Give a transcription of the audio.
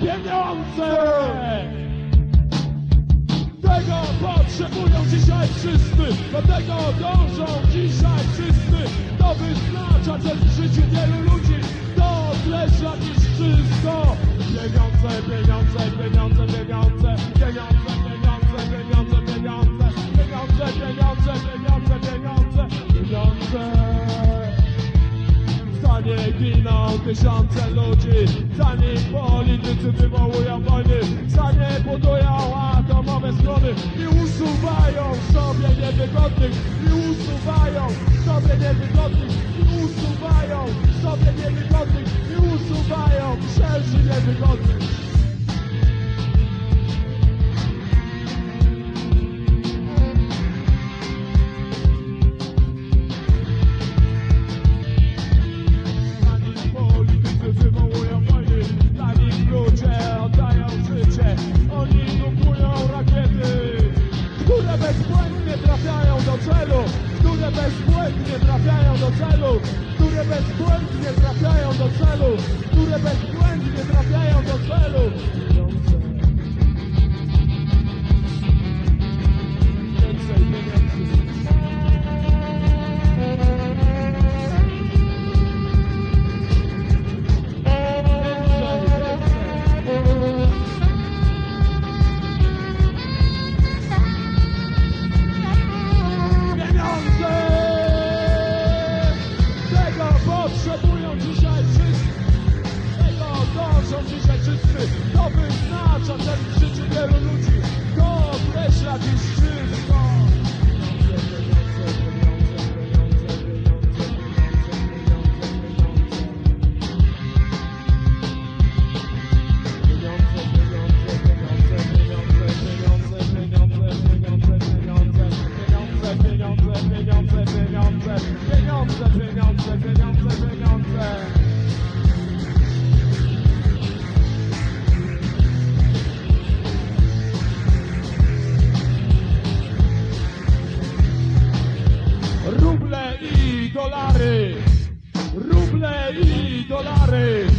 pieniądze! Tego potrzebują dzisiaj wszyscy, do tego dążą dzisiaj wszyscy. To wyznacza w życiu wielu ludzi, Nie giną tysiące ludzi. Za nim politycy wywołują wojny. Za nie budują atomowe strony. I usuwają sobie niewygodnych. I usuwają sobie niewygodnych. I usuwają sobie niewygodnych. I usuwają szerszy niewygodnych bezbłędnie trafiają do celu Które bezbłędnie trafiają do celu Które bezbłędnie trafiają do celu Które bezbłędnie trafiają pieniądze, pieniądze, pieniądze. Ruble i dolary, ruble i dolary.